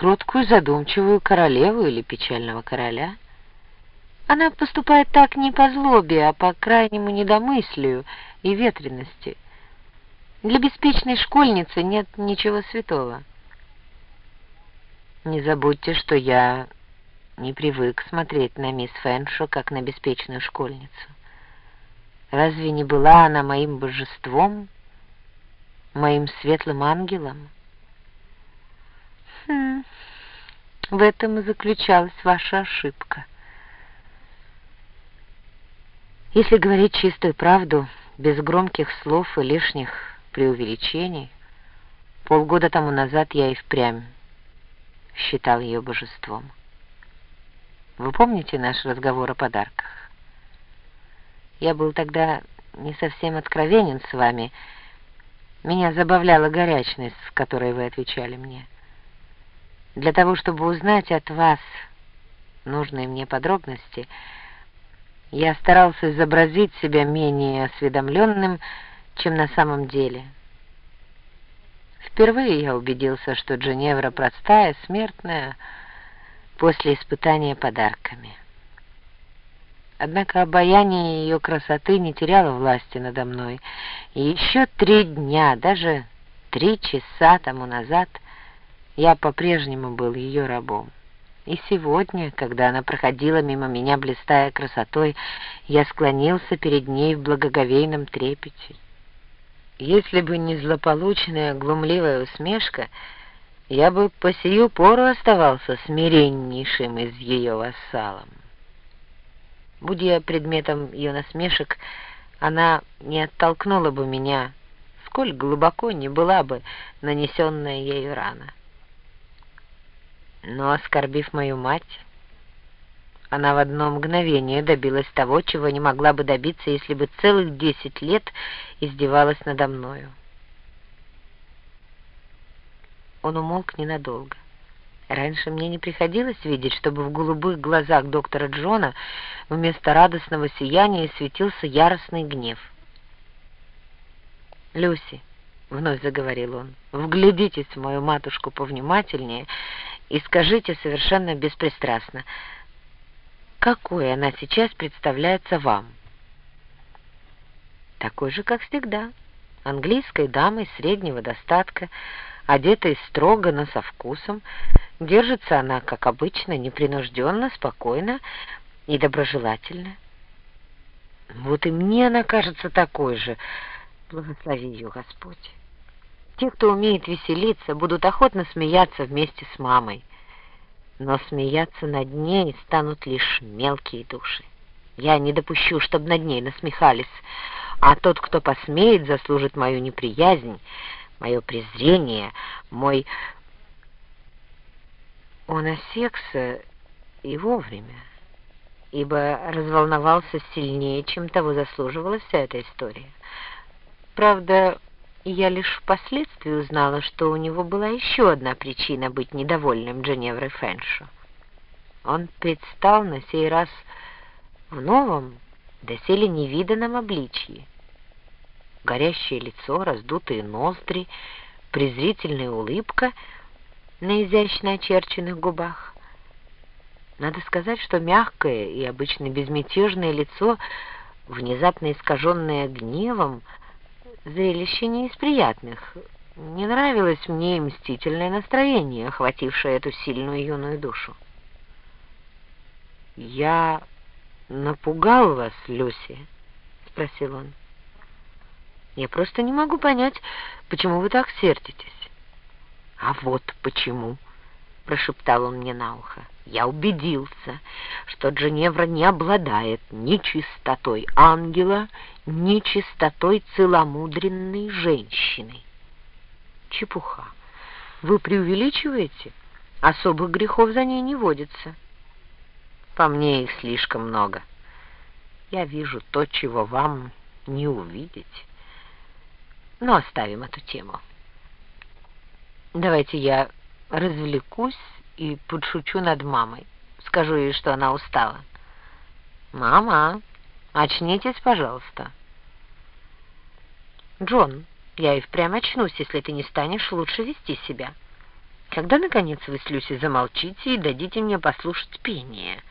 кроткую задумчивую королеву или печального короля. Она поступает так не по злобе, а по крайнему недомыслию и ветренности. Для беспечной школьницы нет ничего святого. Не забудьте, что я не привык смотреть на мисс Фэншо, как на беспечную школьницу. Разве не была она моим божеством, моим светлым ангелом? Хм, в этом и заключалась ваша ошибка. Если говорить чистую правду, без громких слов и лишних преувеличений, полгода тому назад я и впрямь считал ее божеством. Вы помните наш разговор о подарках? Я был тогда не совсем откровенен с вами. Меня забавляла горячность, с которой вы отвечали мне. Для того, чтобы узнать от вас нужные мне подробности, я старался изобразить себя менее осведомленным, чем на самом деле. Впервые я убедился, что Дженевра простая, смертная, после испытания подарками. Однако обаяние ее красоты не теряло власти надо мной, и еще три дня, даже три часа тому назад, я по-прежнему был ее рабом. И сегодня, когда она проходила мимо меня, блистая красотой, я склонился перед ней в благоговейном трепете. Если бы не злополучная глумливая усмешка, я бы по сию пору оставался смиреннейшим из ее вассалом. Будь я предметом ее насмешек, она не оттолкнула бы меня, сколь глубоко не была бы нанесенная ею рана. Но, оскорбив мою мать, она в одно мгновение добилась того, чего не могла бы добиться, если бы целых десять лет издевалась надо мною. Он умолк ненадолго. Раньше мне не приходилось видеть, чтобы в голубых глазах доктора Джона вместо радостного сияния светился яростный гнев. «Люси», — вновь заговорил он, — «вглядитесь в мою матушку повнимательнее и скажите совершенно беспристрастно, какой она сейчас представляется вам?» «Такой же, как всегда, английской дамой среднего достатка, одетой строго, но со вкусом. Держится она, как обычно, непринужденно, спокойно и доброжелательно. Вот и мне она кажется такой же. Благослови ее, Господь. Те, кто умеет веселиться, будут охотно смеяться вместе с мамой. Но смеяться над ней станут лишь мелкие души. Я не допущу, чтобы над ней насмехались, а тот, кто посмеет, заслужит мою неприязнь, мое презрение, мой... Он осекся и вовремя, ибо разволновался сильнее, чем того заслуживала вся эта история. Правда, я лишь впоследствии узнала, что у него была еще одна причина быть недовольным Дженеврой Фэншо. Он предстал на сей раз в новом, доселе невиданном обличье горящее лицо, раздутые ноздри, презрительная улыбка на изящно очерченных губах. Надо сказать, что мягкое и обычно безмятежное лицо, внезапно искаженное гневом, зрелище не из приятных. Не нравилось мне мстительное настроение, охватившее эту сильную юную душу. «Я напугал вас, Люси?» — спросил он. Я просто не могу понять, почему вы так сердитесь. А вот почему, прошептал он мне на ухо. Я убедился, что Дженевра не обладает ни чистотой ангела, ни чистотой целомудренной женщины. Чепуха. Вы преувеличиваете? Особых грехов за ней не водится. По мне их слишком много. Я вижу то, чего вам не увидеть. Но оставим эту тему. Давайте я развлекусь и подшучу над мамой. Скажу ей, что она устала. «Мама, очнитесь, пожалуйста». «Джон, я и впрямь очнусь, если ты не станешь лучше вести себя. Когда, наконец, вы с Люси замолчите и дадите мне послушать пение?»